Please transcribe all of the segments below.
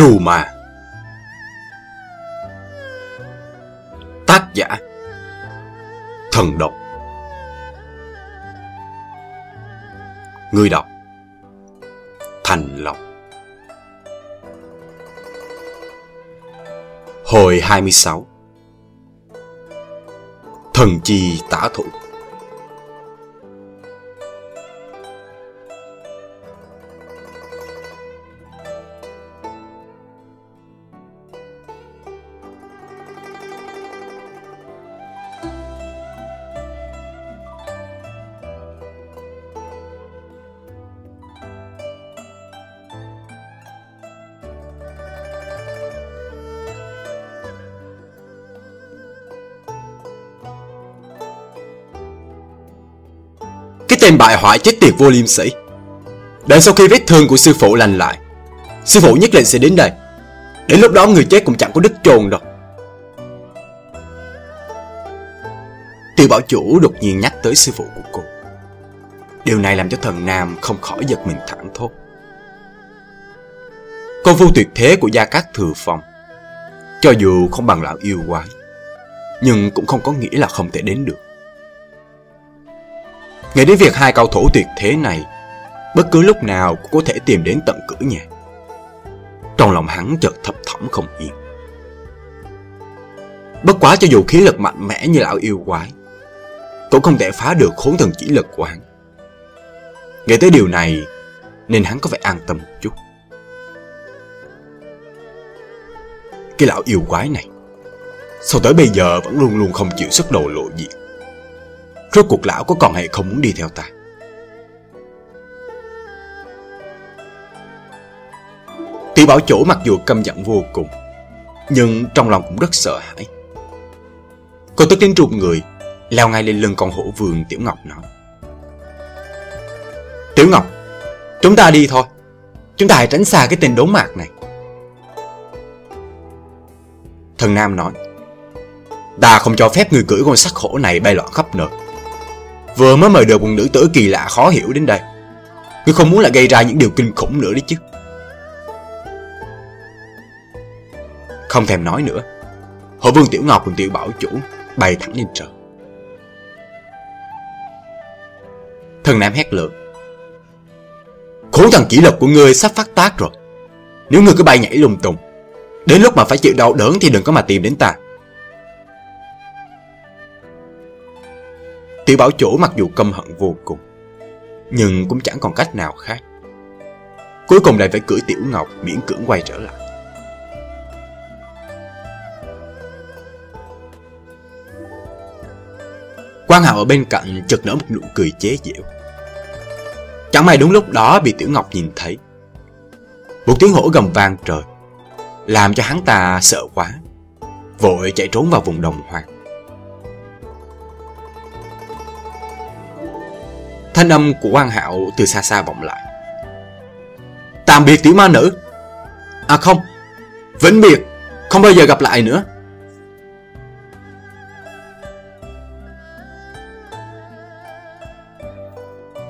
Trù mà. Tác giả, Thần độc. Người đọc, Thành Lộc. Hồi 26 Thần chi tả thủ tên bại hoại chết tiệt vô liêm sĩ Đợi sau khi vết thương của sư phụ lành lại, Sư phụ nhất định sẽ đến đây. Đến lúc đó người chết cũng chẳng có đứt trồn đâu. Tiêu bảo chủ đột nhiên nhắc tới sư phụ của cô. Điều này làm cho thần Nam không khỏi giật mình thẳng thốt. Con phu tuyệt thế của Gia Cát Thừa Phong, Cho dù không bằng lão yêu quái, Nhưng cũng không có nghĩa là không thể đến được. Nghĩ đến việc hai cao thủ tuyệt thế này, Bất cứ lúc nào cũng có thể tìm đến tận cửa nhà. Trong lòng hắn chợt thập thỏm không yên. Bất quá cho dù khí lực mạnh mẽ như lão yêu quái, Cũng không thể phá được khốn thần chỉ lực của hắn. Nghĩ tới điều này, Nên hắn có vẻ an tâm một chút. Cái lão yêu quái này, Sao tới bây giờ vẫn luôn luôn không chịu sức đầu lộ diện? Rốt cuộc lão có còn hay không muốn đi theo ta? Tiểu bảo chủ mặc dù căm giận vô cùng, Nhưng trong lòng cũng rất sợ hãi. Cô tức đến rụt người, Leo ngay lên lưng con hổ vườn, Tiểu Ngọc nói. Tiểu Ngọc, Chúng ta đi thôi. Chúng ta hãy tránh xa cái tên đốn mạc này. Thần Nam nói, Ta không cho phép người cưỡi con sắc hổ này bay loạn khắp nơi. Vừa mới mời được một nữ tử kỳ lạ khó hiểu đến đây. Ngươi không muốn lại gây ra những điều kinh khủng nữa đấy chứ. Không thèm nói nữa. Hồ vương Tiểu Ngọc cùng Tiểu Bảo Chủ Bay thẳng lên trời. Thần Nam hét lớn. Khốn thần kỷ lực của ngươi sắp phát tác rồi. Nếu ngươi cứ bay nhảy lung tung, Đến lúc mà phải chịu đau đớn thì đừng có mà tìm đến ta. Tiểu bảo chủ mặc dù căm hận vô cùng, Nhưng cũng chẳng còn cách nào khác. Cuối cùng lại phải cưỡi Tiểu Ngọc miễn cưỡng quay trở lại. Quan Hạo ở bên cạnh chợt nở một nụ cười chế giễu. Chẳng may đúng lúc đó bị Tiểu Ngọc nhìn thấy. Một tiếng hổ gầm vang trời, Làm cho hắn ta sợ quá, Vội chạy trốn vào vùng đồng hoang. Thanh âm của quan hạo từ xa xa vọng lại. Tạm biệt tiểu ma nữ. À không, Vĩnh biệt Không bao giờ gặp lại nữa.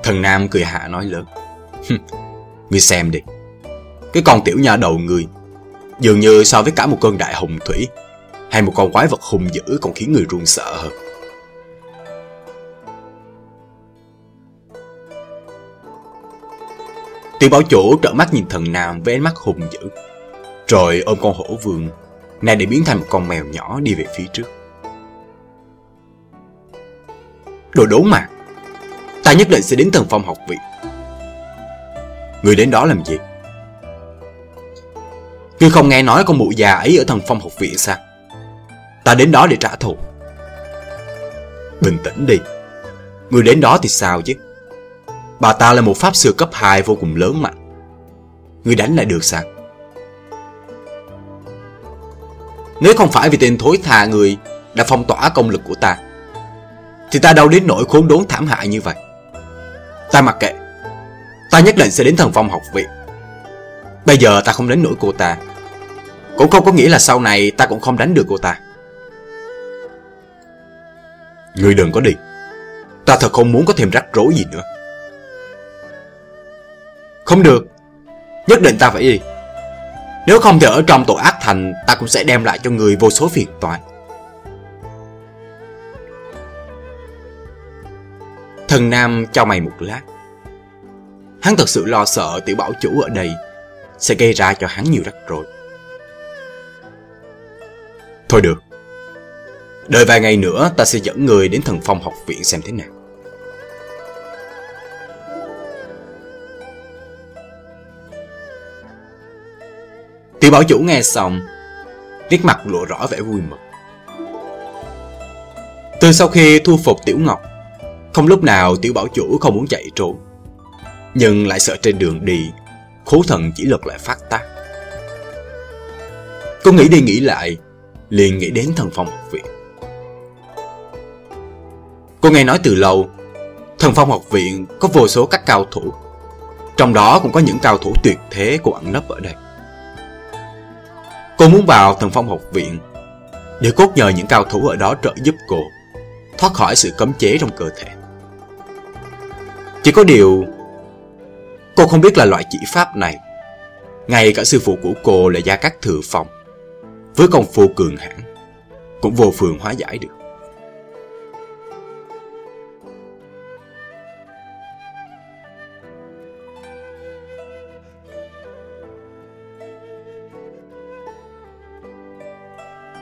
Thần Nam cười hạ nói lớn. Ngươi xem đi. Cái con tiểu nha đầu người, Dường như so với cả một cơn đại hồng thủy Hay một con quái vật hung dữ còn khiến người run sợ hơn. Tiểu bảo chủ trợ mắt nhìn thần nam với ánh mắt hùng dữ. Rồi ôm con hổ vương Này để biến thành một con mèo nhỏ đi về phía trước. Đồ đốn mà, Ta nhất định sẽ đến thần phong học viện. Người đến đó làm gì? Ngươi không nghe nói con mụ già ấy ở thần phong học viện sao? Ta đến đó để trả thù. Bình tĩnh đi, Người đến đó thì sao chứ? Bà ta là một pháp sư cấp 2 vô cùng lớn mạnh. Người đánh lại được sao? Nếu không phải vì tên thối tha người Đã phong tỏa công lực của ta, Thì ta đâu đến nỗi khốn đốn thảm hại như vậy. Ta mặc kệ. Ta nhất định sẽ đến thần phong học viện. Bây giờ ta không đánh nổi cô ta. Cũng không có nghĩa là sau này ta cũng không đánh được cô ta. Người đừng có đi. Ta thật không muốn có thêm rắc rối gì nữa. Không được Nhất định ta phải đi Nếu không thì ở trong tội ác thành, ta cũng sẽ đem lại cho người vô số phiền toái. Thần Nam cho mày một lát. Hắn thật sự lo sợ tiểu bảo chủ ở đây sẽ gây ra cho hắn nhiều rắc rối. Thôi được. Đợi vài ngày nữa ta sẽ dẫn người đến thần phong học viện xem thế nào. Tiểu bảo chủ nghe xong, nét mặt lộ rõ vẻ vui mừng. Từ sau khi thu phục Tiểu Ngọc, không lúc nào Tiểu bảo chủ không muốn chạy trốn. Nhưng lại sợ trên đường đi, khố thần chỉ lực lại phát tác. Cô nghĩ đi nghĩ lại, liền nghĩ đến thần phong học viện. Cô nghe nói từ lâu, thần phong học viện có vô số các cao thủ. Trong đó cũng có những cao thủ tuyệt thế của ẩn nấp ở đây. Cô muốn vào thần phong học viện để cốt nhờ những cao thủ ở đó trợ giúp cô, thoát khỏi sự cấm chế trong cơ thể. Chỉ có điều, cô không biết là loại chỉ pháp này ngay cả sư phụ của cô là Gia Cát Thừa Phong, với công phu cường hãn, cũng vô phương hóa giải được.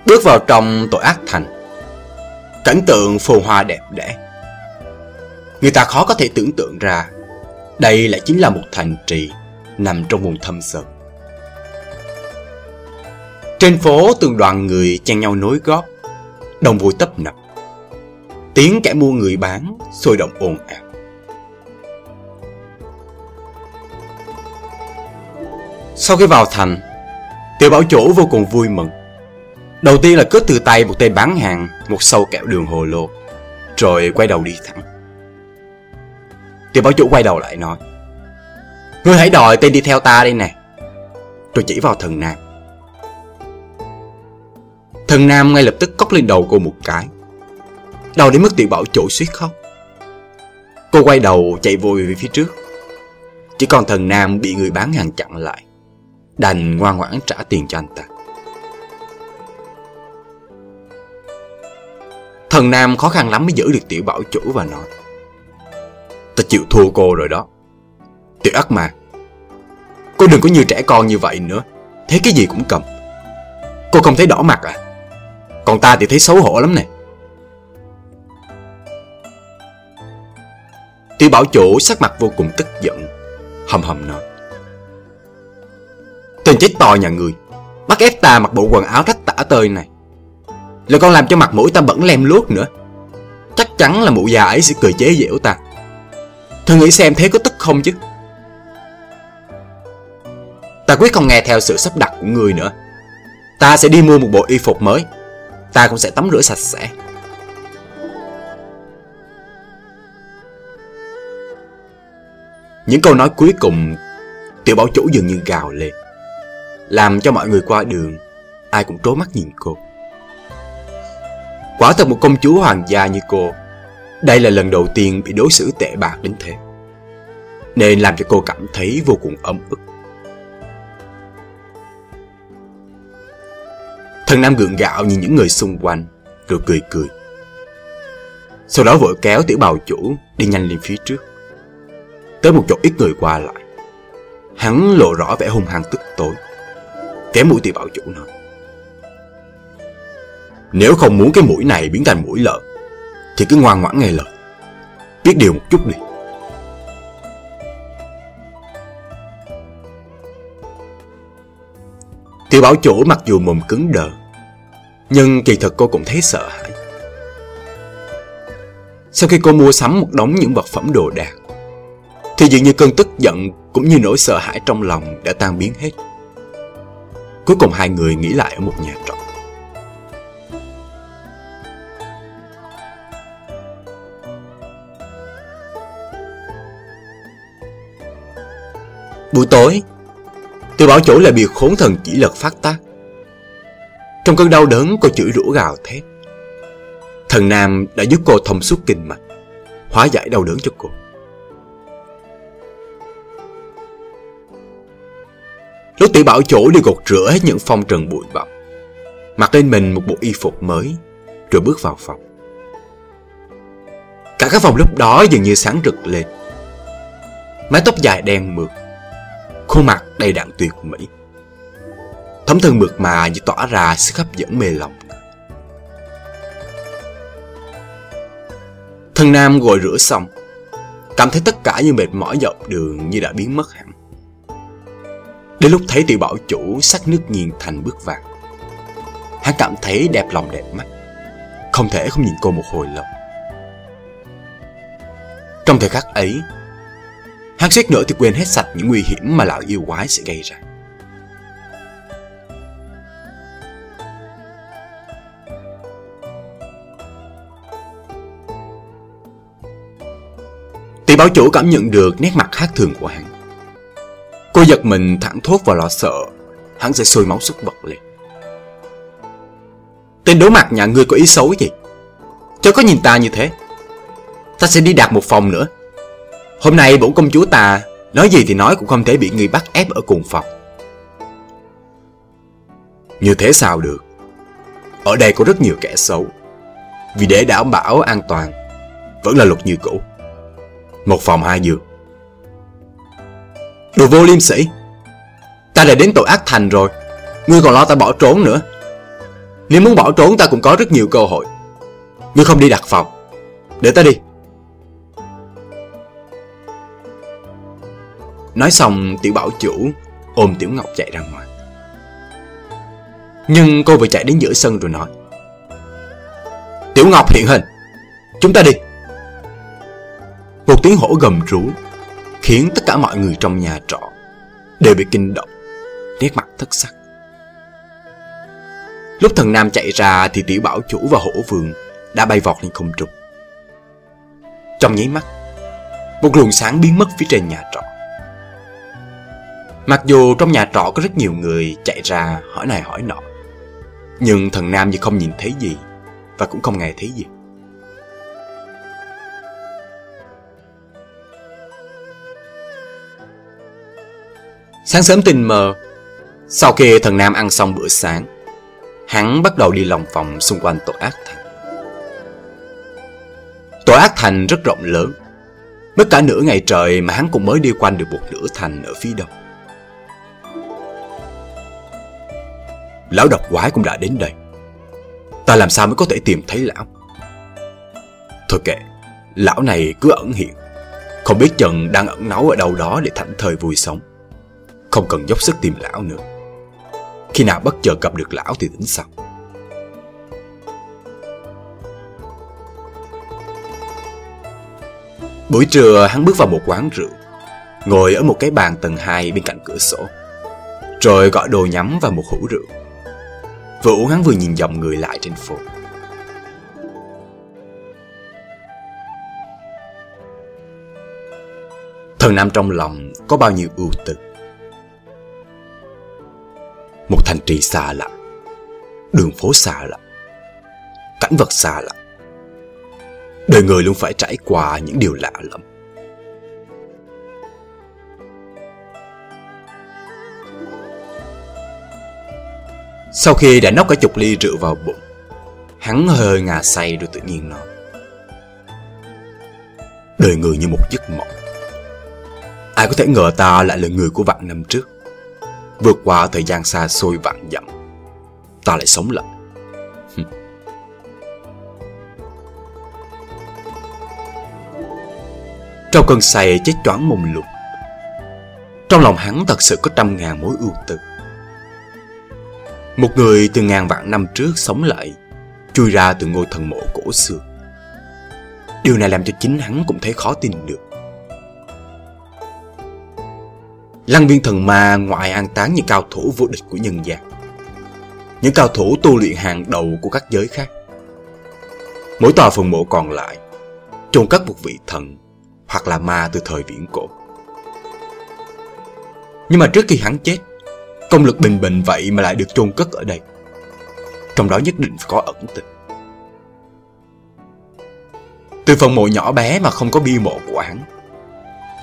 Bước vào trong tội ác thành. Cảnh tượng phù hoa đẹp đẽ. Người ta khó có thể tưởng tượng ra, Đây lại chính là một thành trì Nằm trong vùng thâm sơn. Trên phố từng đoàn người chen nhau nối góp Đông vui tấp nập. Tiếng kẻ mua người bán Sôi động ồn ào. Sau khi vào thành, Tiểu bảo chủ vô cùng vui mừng. Đầu tiên là cướp từ tay một tên bán hàng một sâu kẹo đường hồ lô, rồi quay đầu đi thẳng. Tiểu bảo chủ quay đầu lại nói, Ngươi hãy đòi tên đi theo ta đây nè. Rồi chỉ vào thần nam. Thần nam ngay lập tức cốc lên đầu cô một cái. đau đến mức tiểu bảo chủ suýt khóc. Cô quay đầu chạy vội về phía trước. Chỉ còn thần nam bị người bán hàng chặn lại. Đành ngoan ngoãn trả tiền cho anh ta. Thần Nam khó khăn lắm mới giữ được tiểu bảo chủ và nói Ta chịu thua cô rồi đó. Tiểu ác mà Cô đừng có như trẻ con như vậy nữa. Thấy cái gì cũng cầm. Cô không thấy đỏ mặt à? Còn ta thì thấy xấu hổ lắm nè. Tiểu bảo chủ sắc mặt vô cùng tức giận, Hầm hầm nói. Tên chết to nhà người, Bắt ép ta mặc bộ quần áo rách tả tơi này là còn làm cho mặt mũi ta bẩn lem luốc nữa. Chắc chắn là mụ già ấy sẽ cười chế giễu ta. Thử nghĩ xem thế có tức không chứ. Ta quyết không nghe theo sự sắp đặt của người nữa. Ta sẽ đi mua một bộ y phục mới. Ta cũng sẽ tắm rửa sạch sẽ. Những câu nói cuối cùng, Tiểu bảo chủ dường như gào lên. Làm cho mọi người qua đường, Ai cũng trố mắt nhìn cô. Quả thật một công chúa hoàng gia như cô, Đây là lần đầu tiên bị đối xử tệ bạc đến thế, Nên làm cho cô cảm thấy vô cùng ấm ức. Thần Nam gượng gạo nhìn những người xung quanh Rồi cười cười. Sau đó vội kéo tiểu bào chủ Đi nhanh lên phía trước. Tới một chỗ ít người qua lại, Hắn lộ rõ vẻ hung hăng tức tối, Kéo mũi tiểu bào chủ nói nếu không muốn cái mũi này biến thành mũi lợn, Thì cứ ngoan ngoãn nghe lời. Biết điều một chút đi. Tiểu bảo chủ mặc dù mồm cứng đờ, Nhưng kỳ thật cô cũng thấy sợ hãi. Sau khi cô mua sắm một đống những vật phẩm đồ đạc, Thì dường như cơn tức giận cũng như nỗi sợ hãi trong lòng đã tan biến hết. Cuối cùng hai người nghỉ lại ở một nhà trọ. Buổi tối, tôi bảo chủ là bị khốn thần chỉ lật phát tác. Trong cơn đau đớn cô chửi rủa gào thét. Thần Nam đã giúp cô thông suốt kinh mạch, hóa giải đau đớn cho cô. Lúc tỷ bảo chủ đi gột rửa hết những phong trần bụi bặm Mặc lên mình một bộ y phục mới Rồi bước vào phòng Cả các phòng lúc đó dường như sáng rực lên Mái tóc dài đen mượt Khuôn mặt đầy đặn tuyệt mỹ. Thấm thân mượt mà như tỏa ra sức hấp dẫn mê lòng. Thân nam gội rửa xong, Cảm thấy tất cả như mệt mỏi dọc đường như đã biến mất hẳn. Đến lúc thấy tiểu bảo chủ sắc nước nghiền thành bước vàng, Hắn cảm thấy đẹp lòng đẹp mắt, Không thể không nhìn cô một hồi lâu. Trong thời khắc ấy Hắn suýt nữa thì quên hết sạch những nguy hiểm mà lão yêu quái sẽ gây ra. Tỷ bảo chủ cảm nhận được nét mặt khác thường của hắn. Cô giật mình thẳng thốt và lo sợ. Hắn sẽ sôi máu xuất vật lên Tên đối mặt nhà ngươi có ý xấu gì? Chớ có nhìn ta như thế. Ta sẽ đi đặt một phòng nữa. Hôm nay bổn công chúa ta Nói gì thì nói cũng không thể bị người bắt ép ở cùng phòng. Như thế sao được? Ở đây có rất nhiều kẻ xấu. Vì để đảm bảo an toàn, Vẫn là luật như cũ. Một phòng hai giường. Đồ vô liêm sĩ Ta đã đến tội ác thành rồi. Ngươi còn lo ta bỏ trốn nữa. Nếu muốn bỏ trốn, ta cũng có rất nhiều cơ hội. Ngươi không đi đặt phòng. Để ta đi. Nói xong, tiểu bảo chủ ôm tiểu ngọc chạy ra ngoài. Nhưng cô vừa chạy đến giữa sân rồi nói, Tiểu ngọc hiện hình, Chúng ta đi. Một tiếng hổ gầm rú Khiến tất cả mọi người trong nhà trọ Đều bị kinh động, Nét mặt thất sắc. Lúc thần nam chạy ra Thì tiểu bảo chủ và hổ vườn Đã bay vọt lên không trục Trong nháy mắt, Một luồng sáng biến mất phía trên nhà trọ. Mặc dù trong nhà trọ có rất nhiều người chạy ra hỏi này hỏi nọ, Nhưng thần nam như không nhìn thấy gì Và cũng không nghe thấy gì. Sáng sớm tình mờ, Sau khi thần nam ăn xong bữa sáng, Hắn bắt đầu đi lòng vòng xung quanh tổ ác thành. Tổ ác thành rất rộng lớn, Mất cả nửa ngày trời mà hắn cũng mới đi quanh được một nửa thành ở phía đông. Lão độc quái cũng đã đến đây. Ta làm sao mới có thể tìm thấy lão? Thôi kệ, Lão này cứ ẩn hiện. Không biết chừng đang ẩn náu ở đâu đó để thảnh thời vui sống. Không cần dốc sức tìm lão nữa. Khi nào bất chợt gặp được lão thì tính sau. Buổi trưa, hắn bước vào một quán rượu, Ngồi ở một cái bàn tầng 2 bên cạnh cửa sổ, Rồi gọi đồ nhắm và một hũ rượu. Vừa uống hắn vừa nhìn dòng người lại trên phố. Thần Nam trong lòng có bao nhiêu ưu tư. Một thành trì xa lạ, Đường phố xa lạ, Cảnh vật xa lạ. Đời người luôn phải trải qua những điều lạ lắm Sau khi đã nốc cả chục ly rượu vào bụng Hắn hơi ngà say rồi tự nhiên nói Đời người như một giấc mộng. Ai có thể ngờ ta lại là người của vạn năm trước. Vượt qua thời gian xa xôi vạn dặm Ta lại sống lại. Trong cơn say chết choáng mông lục, Trong lòng hắn thật sự có trăm ngàn mối ưu tư một người từ ngàn vạn năm trước sống lại, chui ra từ ngôi thần mộ cổ xưa. Điều này làm cho chính hắn cũng thấy khó tin được. Lăng viên thần ma ngoại an táng những cao thủ vô địch của nhân gian. Những cao thủ tu luyện hàng đầu của các giới khác. Mỗi tòa phần mộ còn lại, chôn cất một vị thần hoặc là ma từ thời viễn cổ. Nhưng mà trước khi hắn chết, Công lực bình bình vậy mà lại được chôn cất ở đây Trong đó nhất định phải có ẩn tình Từ phần mộ nhỏ bé mà không có bia mộ của hắn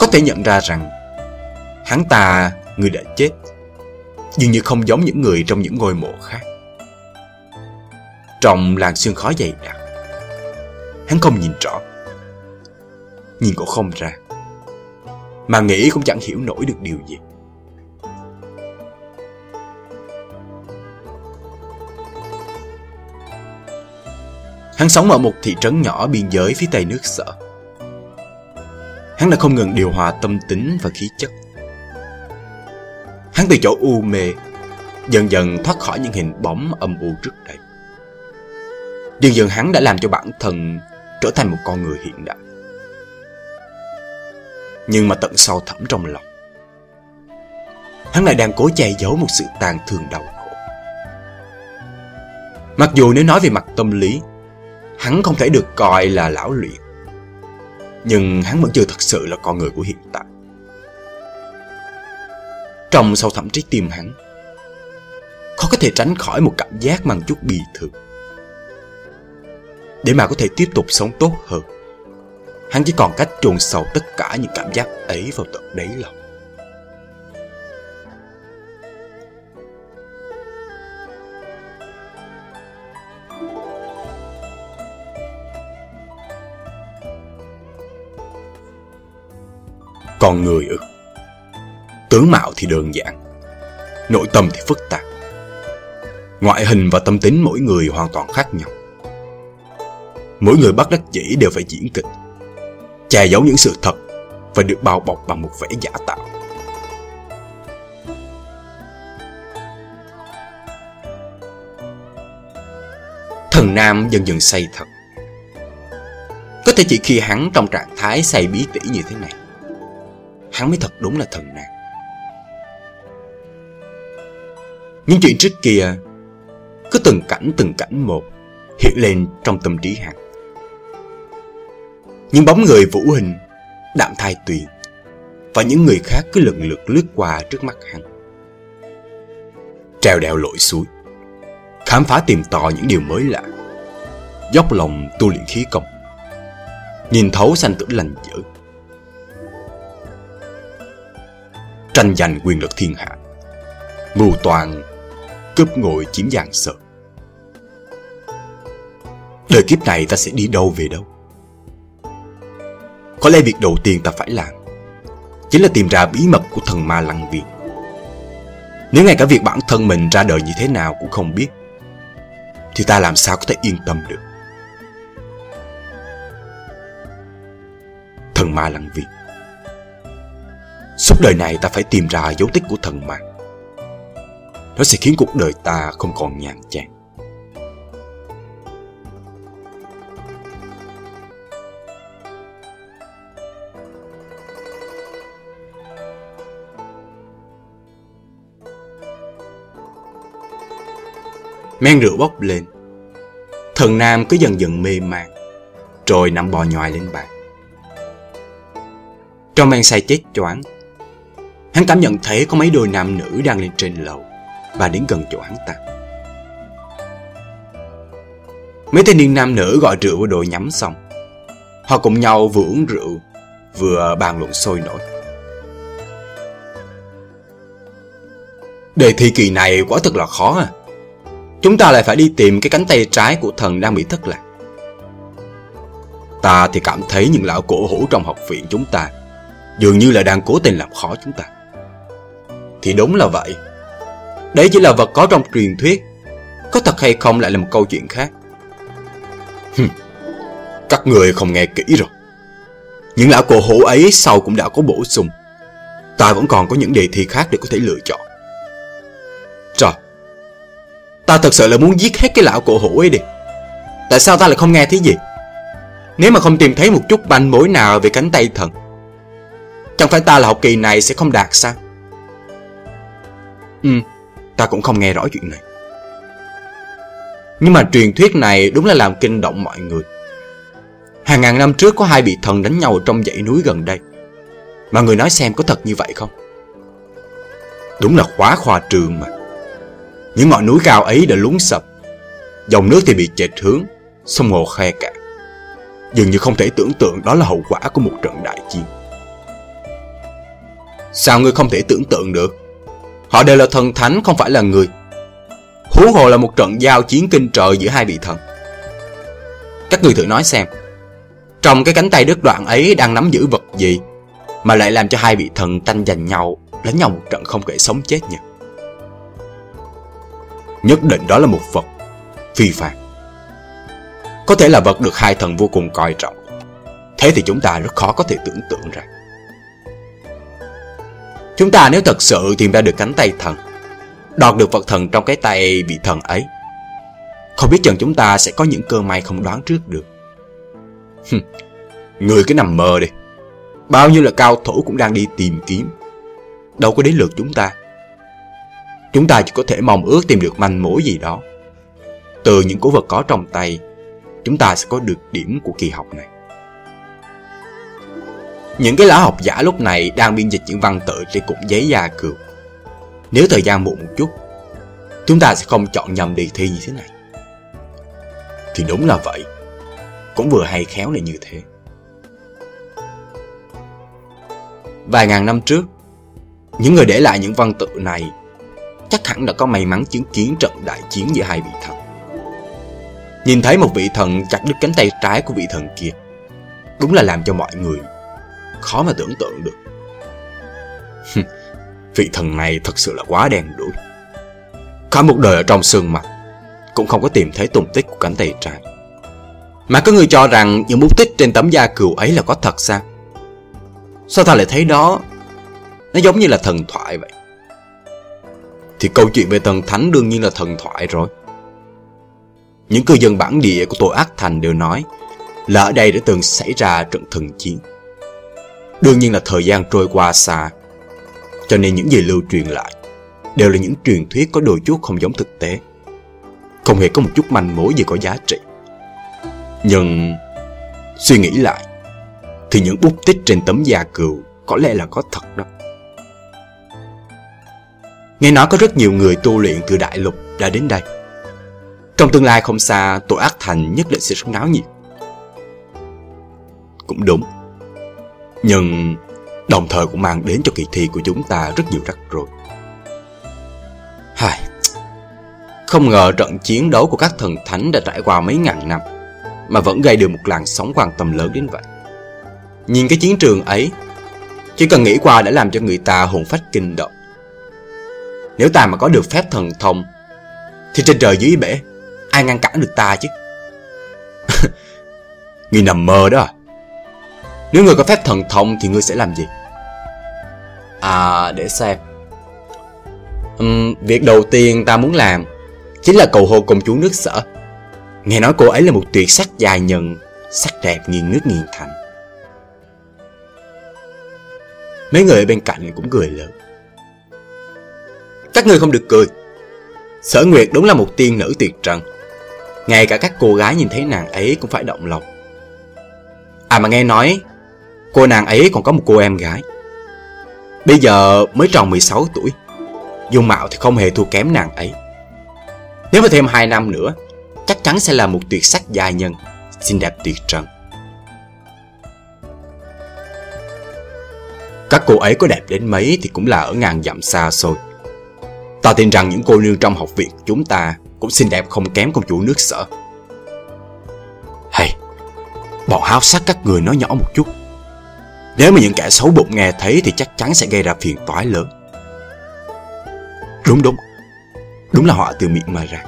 Có thể nhận ra rằng Hắn ta, người đã chết dường như không giống những người trong những ngôi mộ khác. Trong làn sương khói dày đặc, hắn không nhìn rõ. Nhìn cũng không ra. Mà nghĩ cũng chẳng hiểu nổi được điều gì. Hắn sống ở một thị trấn nhỏ biên giới phía tây nước sở. Hắn đã không ngừng điều hòa tâm tính và khí chất. Hắn từ chỗ u mê, dần dần thoát khỏi những hình bóng âm u trước đây. Dần dần hắn đã làm cho bản thân trở thành một con người hiện đại. Nhưng mà tận sâu thẳm trong lòng, hắn lại đang cố che giấu một sự tàn thương đau khổ. Mặc dù nếu nói về mặt tâm lý, hắn không thể được coi là lão luyện. Nhưng hắn vẫn chưa thật sự là con người của hiện tại. Trong sâu thẳm trái tim hắn, khó có thể tránh khỏi một cảm giác mang chút bì thường. Để mà có thể tiếp tục sống tốt hơn, hắn chỉ còn cách chôn sâu tất cả những cảm giác ấy vào tận đáy lòng. Con người ư. Tướng mạo thì đơn giản, Nội tâm thì phức tạp. Ngoại hình và tâm tính mỗi người hoàn toàn khác nhau. Mỗi người bắt đắc dĩ đều phải diễn kịch, Che giấu những sự thật Và được bao bọc bằng một vẻ giả tạo. Thần Nam dần dần say thật. Có thể chỉ khi hắn trong trạng thái say bí tỉ như thế này hắn mới thật đúng là thần nàng Những chuyện trước kia cứ từng cảnh từng cảnh một hiện lên trong tâm trí hắn. Những bóng người vũ hình, đạm thai tuyền và những người khác cứ lần lượt lướt qua trước mắt hắn. Trèo đèo lội suối, khám phá tìm tòi những điều mới lạ, dốc lòng tu luyện khí công, nhìn thấu sanh tử lành dữ tranh giành quyền lực thiên hạ. Mưu toàn, cướp ngồi chiếm giang sợ. Đời kiếp này ta sẽ đi đâu về đâu? Có lẽ việc đầu tiên ta phải làm chính là tìm ra bí mật của thần ma lăng viên. Nếu ngay cả việc bản thân mình ra đời như thế nào cũng không biết, thì ta làm sao có thể yên tâm được? Thần ma lăng viên Suốt đời này ta phải tìm ra dấu tích của thần mà Nó sẽ khiến cuộc đời ta không còn nhàn chán. Men rượu bốc lên. Thần Nam cứ dần dần mê man, Rồi nằm bò nhòi lên bàn. Trong men say chết choáng Hắn cảm nhận thấy có mấy đôi nam nữ đang lên trên lầu và đến gần chỗ hắn ta. Mấy thanh niên nam nữ gọi rượu và đội nhắm xong. Họ cùng nhau vừa uống rượu, vừa bàn luận sôi nổi. Đề thi kỳ này quả thật là khó à. Chúng ta lại phải đi tìm cái cánh tay trái của thần đang bị thất lạc. Ta thì cảm thấy những lão cổ hủ trong học viện chúng ta dường như là đang cố tình làm khó chúng ta. Thì đúng là vậy. Đấy chỉ là vật có trong truyền thuyết Có thật hay không lại là một câu chuyện khác. Hừm, Các người không nghe kỹ rồi. Những lão cổ hủ ấy sau cũng đã có bổ sung. Ta vẫn còn có những đề thi khác để có thể lựa chọn. Trời Ta thật sự là muốn giết hết cái lão cổ hủ ấy đi. Tại sao ta lại không nghe thấy gì? Nếu mà không tìm thấy một chút manh mối nào về cánh tay thần Chẳng phải ta là học kỳ này sẽ không đạt sao? Ừ, ta cũng không nghe rõ chuyện này. Nhưng mà truyền thuyết này đúng là làm kinh động mọi người. Hàng ngàn năm trước có hai vị thần đánh nhau trong dãy núi gần đây. Mà người nói xem có thật như vậy không? Đúng là quá khoa trường mà. Những ngọn núi cao ấy đã lún sập. Dòng nước thì bị chệch hướng, sông hồ khe cạn. Dường như không thể tưởng tượng đó là hậu quả của một trận đại chiến. Sao ngươi không thể tưởng tượng được? Họ đều là thần thánh, không phải là người. Huống hồ là một trận giao chiến kinh trời giữa hai vị thần. Các người thử nói xem, Trong cái cánh tay đứt đoạn ấy đang nắm giữ vật gì Mà lại làm cho hai vị thần tranh giành nhau, Đánh nhau một trận không kể sống chết nhỉ? Nhất định đó là một vật Phi phạt Có thể là vật được hai thần vô cùng coi trọng. Thế thì chúng ta rất khó có thể tưởng tượng ra. Chúng ta nếu thật sự tìm ra được cánh tay thần, Đoạt được vật thần trong cái tay bị thần ấy, Không biết chừng chúng ta sẽ có những cơ may không đoán trước được. Người cứ nằm mơ đi. Bao nhiêu là cao thủ cũng đang đi tìm kiếm. Đâu có đến lượt chúng ta. Chúng ta chỉ có thể mong ước tìm được manh mối gì đó. Từ những cổ vật có trong tay, Chúng ta sẽ có được điểm của kỳ học này những cái lão học giả lúc này đang biên dịch những văn tự trên cục giấy da cừu. Nếu thời gian muộn một chút, chúng ta sẽ không chọn nhầm đề thi như thế này. Thì đúng là vậy, cũng vừa hay khéo là như thế. Vài ngàn năm trước, những người để lại những văn tự này chắc hẳn đã có may mắn chứng kiến trận đại chiến giữa hai vị thần. Nhìn thấy một vị thần chặt đứt cánh tay trái của vị thần kia, đúng là làm cho mọi người khó mà tưởng tượng được. Vị thần này thật sự là quá đen đủi. Cả một đời ở trong sương mặt, cũng không có tìm thấy tung tích của cánh tay trái. Mà có người cho rằng những bút tích trên tấm da cừu ấy là có thật sao? Sao ta lại thấy đó Nó giống như là thần thoại vậy Thì câu chuyện về thần thánh đương nhiên là thần thoại rồi Những cư dân bản địa của tội ác thành đều nói Là ở đây đã từng xảy ra trận thần chiến Đương nhiên là thời gian trôi qua xa, Cho nên những gì lưu truyền lại Đều là những truyền thuyết có đôi chút không giống thực tế. Không hề có một chút manh mối gì có giá trị. Nhưng Suy nghĩ lại, Thì những bút tích trên tấm da cừu Có lẽ là có thật đó. Nghe nói có rất nhiều người tu luyện từ đại lục đã đến đây. Trong tương lai không xa Tội ác thành nhất định sẽ rất náo nhiệt. Cũng đúng nhưng đồng thời cũng mang đến cho kỳ thi của chúng ta rất nhiều rắc rối. Hai, không ngờ trận chiến đấu của các thần thánh đã trải qua mấy ngàn năm mà vẫn gây được một làn sóng quan tâm lớn đến vậy. Nhìn cái chiến trường ấy, chỉ cần nghĩ qua đã làm cho người ta hồn phách kinh động. Nếu ta mà có được phép thần thông, thì trên trời dưới bể, ai ngăn cản được ta chứ? Người nằm mơ đó à? Nếu người có phép thần thông thì ngươi sẽ làm gì? À, để xem. Uhm, việc đầu tiên ta muốn làm chính là cầu hôn công chúa nước sở. Nghe nói cô ấy là một tuyệt sắc dài nhân, sắc đẹp nghiêng nước nghiêng thành. Mấy người ở bên cạnh cũng cười lớn. Các ngươi không được cười. Sở Nguyệt đúng là một tiên nữ tuyệt trần. Ngay cả các cô gái nhìn thấy nàng ấy cũng phải động lòng. À mà nghe nói Cô nàng ấy còn có một cô em gái. Bây giờ mới tròn 16 tuổi, Dung mạo thì không hề thua kém nàng ấy. Nếu mà thêm 2 năm nữa, Chắc chắn sẽ là một tuyệt sắc gia nhân, Xinh đẹp tuyệt trần. Các cô ấy có đẹp đến mấy Thì cũng là ở ngàn dặm xa xôi. Ta tin rằng những cô nương trong học viện chúng ta Cũng xinh đẹp không kém công chủ nước sở. Hay, Bọn háo sắc các người nói nhỏ một chút nếu mà những kẻ xấu bụng nghe thấy thì chắc chắn sẽ gây ra phiền toái lớn. Đúng đúng, đúng là họ từ miệng mà ra.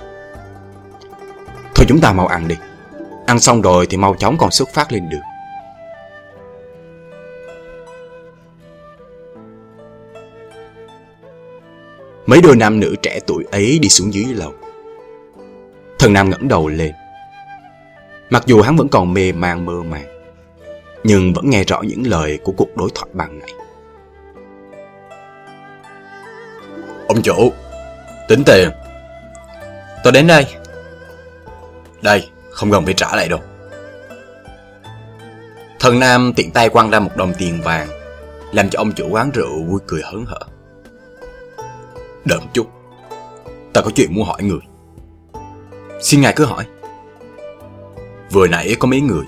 Thôi chúng ta mau ăn đi. Ăn xong rồi thì mau chóng còn xuất phát lên đường. Mấy đôi nam nữ trẻ tuổi ấy đi xuống dưới lầu. Thần Nam ngẩng đầu lên. Mặc dù hắn vẫn còn mê man mơ màng nhưng vẫn nghe rõ những lời của cuộc đối thoại bằng này. Ông chủ, tính tiền. Tôi đến đây. Đây, không cần phải trả lại đâu. Thần Nam tiện tay quăng ra một đồng tiền vàng, làm cho ông chủ quán rượu vui cười hớn hở. Đợi một chút, ta có chuyện muốn hỏi người. Xin ngài cứ hỏi. Vừa nãy có mấy người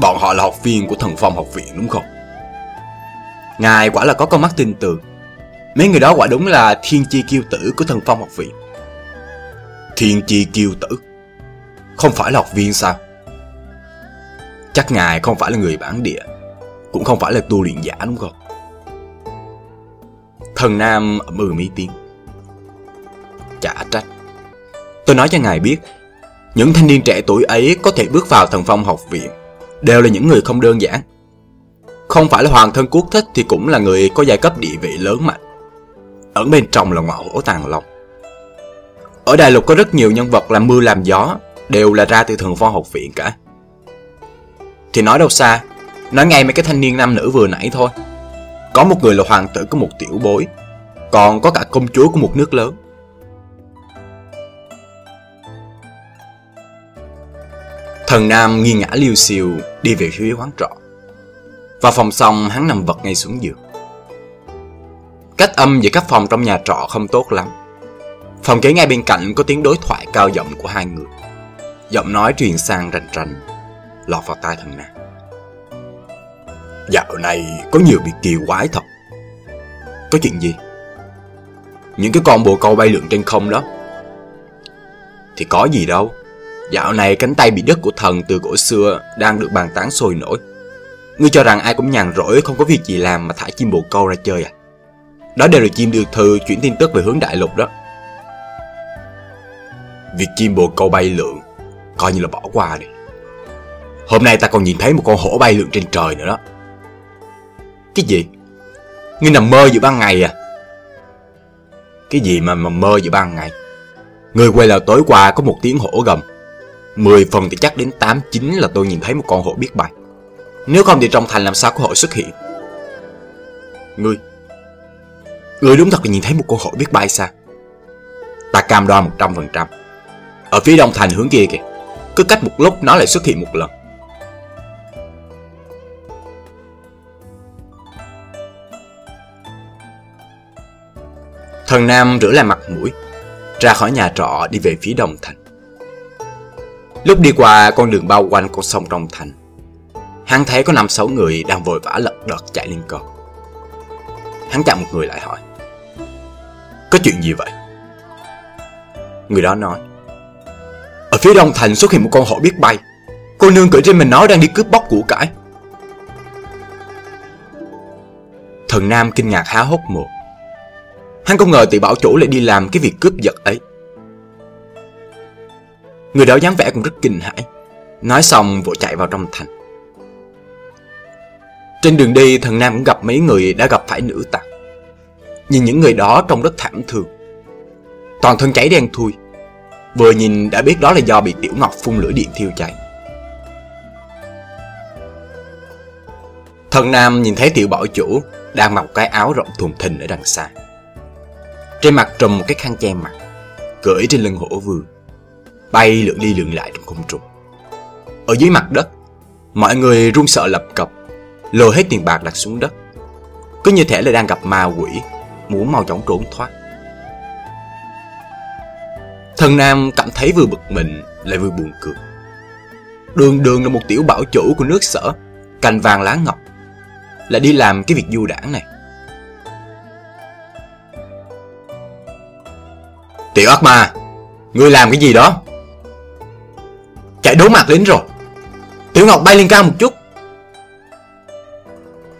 Bọn họ là học viên của thần phong học viện đúng không? Ngài quả là có con mắt tin tưởng Mấy người đó quả đúng là thiên chi kiêu tử của thần phong học viện. Thiên chi kiêu tử? Không phải là học viên sao? Chắc ngài không phải là người bản địa, cũng không phải là tu luyện giả đúng không? Thần Nam ẩm ừ mấy tiếng. Chả trách. Tôi nói cho ngài biết, những thanh niên trẻ tuổi ấy có thể bước vào thần phong học viện, đều là những người không đơn giản. Không phải là hoàng thân quốc thích thì cũng là người có giai cấp địa vị lớn mạnh. Ẩn bên trong là ngọn hổ tàng long. Ở Đại Lục có rất nhiều nhân vật làm mưa làm gió, đều là ra từ thường phong học viện cả. Thì nói đâu xa, nói ngay mấy cái thanh niên nam nữ vừa nãy thôi. Có một người là hoàng tử của một tiểu bối, còn có cả công chúa của một nước lớn. Thần Nam nghiêng ngã liêu xiêu đi về phía quán trọ. Vào phòng xong hắn nằm vật ngay xuống giường. Cách âm giữa các phòng trong nhà trọ không tốt lắm. Phòng kế ngay bên cạnh có tiếng đối thoại cao giọng của hai người. Giọng nói truyền sang rành rành, lọt vào tai thần Nam. Dạo này có nhiều việc kỳ quái thật. Có chuyện gì? Những cái con bồ câu bay lượn trên không đó. Thì có gì đâu. Dạo này cánh tay bị đứt của thần từ cổ xưa đang được bàn tán sôi nổi. Ngươi cho rằng ai cũng nhàn rỗi, không có việc gì làm mà thả chim bồ câu ra chơi à? Đó đều là chim được thư chuyển tin tức về hướng đại lục đó. Việc chim bồ câu bay lượn coi như là bỏ qua đi. Hôm nay ta còn nhìn thấy một con hổ bay lượn trên trời nữa đó. Cái gì? Ngươi nằm mơ giữa ban ngày à? Cái gì mà mà mơ giữa ban ngày? Người quay là tối qua có một tiếng hổ gầm 10 phần thì chắc đến 8 9 là tôi nhìn thấy một con hổ biết bay. Nếu không thì trong thành làm sao có hổ xuất hiện? Ngươi Ngươi đúng thật là nhìn thấy một con hổ biết bay sao? Ta cam đoan 100% Ở phía đông thành hướng kia kìa, Cứ cách một lúc nó lại xuất hiện một lần Thần Nam rửa lại mặt mũi, Ra khỏi nhà trọ đi về phía đồng thành Lúc đi qua con đường bao quanh con sông trong thành, Hắn thấy có năm sáu người đang vội vã lật đật chạy lên con. Hắn chặn một người lại hỏi, Có chuyện gì vậy? Người đó nói, Ở phía đông thành xuất hiện một con hổ biết bay Cô nương cưỡi trên mình nó đang đi cướp bóc của cải Thần Nam kinh ngạc há hốc mồm Hắn không ngờ tỷ bảo chủ lại đi làm cái việc cướp giật ấy Người đó dáng vẻ cũng rất kinh hãi. Nói xong, vội chạy vào trong thành. Trên đường đi, thần Nam cũng gặp mấy người đã gặp phải nữ tặc. Nhìn những người đó trông rất thảm thương. Toàn thân cháy đen thui. Vừa nhìn đã biết đó là do bị Tiểu Ngọc phun lửa điện thiêu cháy. Thần Nam nhìn thấy tiểu bảo chủ Đang mặc cái áo rộng thùng thình ở đằng xa. Trên mặt trùm một cái khăn che mặt Cưỡi trên lưng hổ vương bay lượn đi lượn lại trong không trung. Ở dưới mặt đất, mọi người run sợ lập cập, lôi hết tiền bạc đặt xuống đất. Cứ như thể là đang gặp ma quỷ, muốn mau chóng trốn thoát. Thần Nam cảm thấy vừa bực mình lại vừa buồn cười. Đường đường là một tiểu bảo chủ của nước sở, cành vàng lá ngọc, lại đi làm cái việc du đảng này. Tiểu ác ma, ngươi làm cái gì đó? Chạy đối mặt đến rồi. Tiểu Ngọc bay lên cao một chút.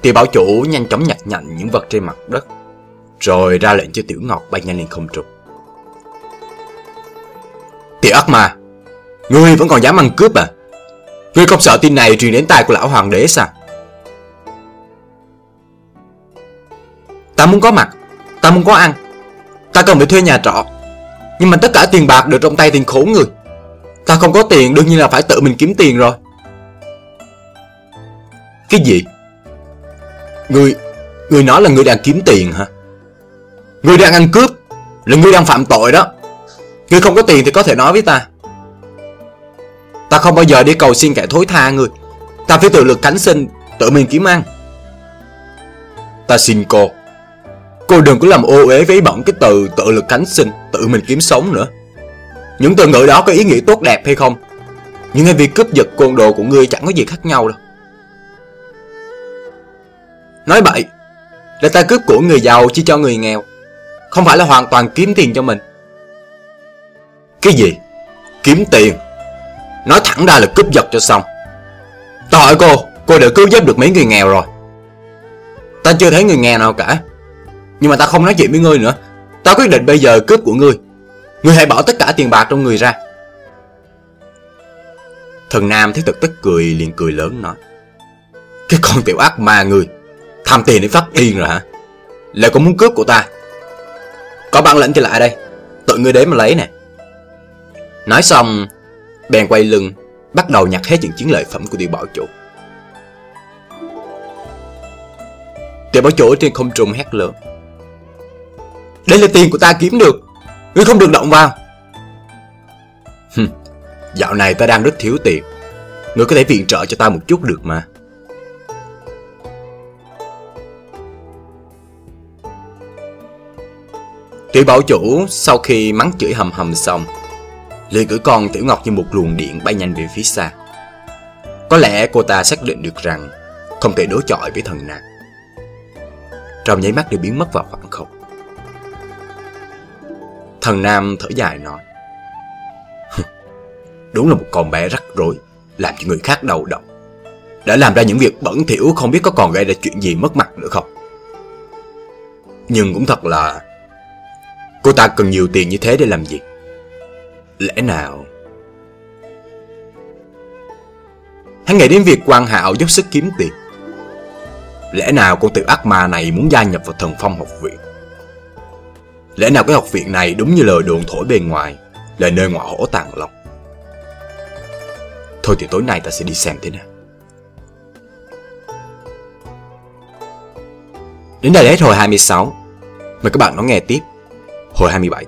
Tiểu bảo chủ nhanh chóng nhặt nhạnh những vật trên mặt đất, Rồi ra lệnh cho Tiểu Ngọc bay nhanh lên không trung. Tiểu ác ma, Ngươi vẫn còn dám ăn cướp à? Ngươi không sợ tin này truyền đến tai của lão hoàng đế sao? Ta muốn có mặt, Ta muốn có ăn. Ta cần phải thuê nhà trọ, Nhưng mà tất cả tiền bạc được trong tay tiền khốn người. Ta không có tiền đương nhiên là phải tự mình kiếm tiền rồi. Cái gì? Người, người nói là người đang kiếm tiền hả? Người đang ăn cướp Là người đang phạm tội đó. Người không có tiền thì có thể nói với ta. Ta không bao giờ đi cầu xin kẻ thối tha người. Ta phải tự lực cánh sinh Tự mình kiếm ăn. Ta xin cô. Cô đừng có làm ô uế với bỏng cái từ tự lực cánh sinh Tự mình kiếm sống nữa những từ ngữ đó có ý nghĩa tốt đẹp hay không? Nhưng cái việc cướp giật côn đồ của ngươi chẳng có gì khác nhau đâu. Nói bậy Là ta cướp của người giàu chỉ cho người nghèo, Không phải là hoàn toàn kiếm tiền cho mình. Cái gì? Kiếm tiền. Nói thẳng ra là cướp giật cho xong. Ta hỏi cô Cô đã cứu giúp được mấy người nghèo rồi. Ta chưa thấy người nghèo nào cả. Nhưng mà ta không nói chuyện với ngươi nữa. Ta quyết định bây giờ cướp của ngươi. Ngươi hãy bỏ tất cả tiền bạc trong người ra. Thần Nam thấy thật tức cười, liền cười lớn, nói, Cái con tiểu ác ma ngươi, Tham tiền để phát điên rồi hả? Lại cũng muốn cướp của ta? Có bản lĩnh thì lại đây Tự ngươi đến mà lấy nè. Nói xong, Bèn quay lưng, Bắt đầu nhặt hết những chiến lợi phẩm của tiểu bảo chủ. Tiểu bảo chủ trên không trung hét lớn, Đây là tiền của ta kiếm được Ngươi không được động vào. Dạo này ta đang rất thiếu tiền. Ngươi có thể viện trợ cho ta một chút được mà. Tiểu bảo chủ sau khi mắng chửi hầm hầm xong, liền gửi con Tiểu Ngọc như một luồng điện bay nhanh về phía xa. Có lẽ cô ta xác định được rằng Không thể đối chọi với thần nàng. Trong nháy mắt đều biến mất vào khoảng không. Thần Nam thở dài nói. Đúng là một con bé rắc rối, Làm cho người khác đầu. Động Đã làm ra những việc bẩn thỉu, Không biết có còn gây ra chuyện gì mất mặt nữa không? Nhưng cũng thật là, Cô ta cần nhiều tiền như thế để làm gì? Lẽ nào? Hắn nghĩ đến việc quan hạo giúp sức kiếm tiền. Lẽ nào con tiểu ác ma này muốn gia nhập vào thần phong học viện? Lẽ nào cái học viện này đúng như lời đồn thổi bên ngoài, Là nơi ngọa hổ tàn lòng Thôi thì tối nay ta sẽ đi xem thế nào. Đến đây là hết hồi 26 Mời các bạn đón nghe tiếp Hồi 27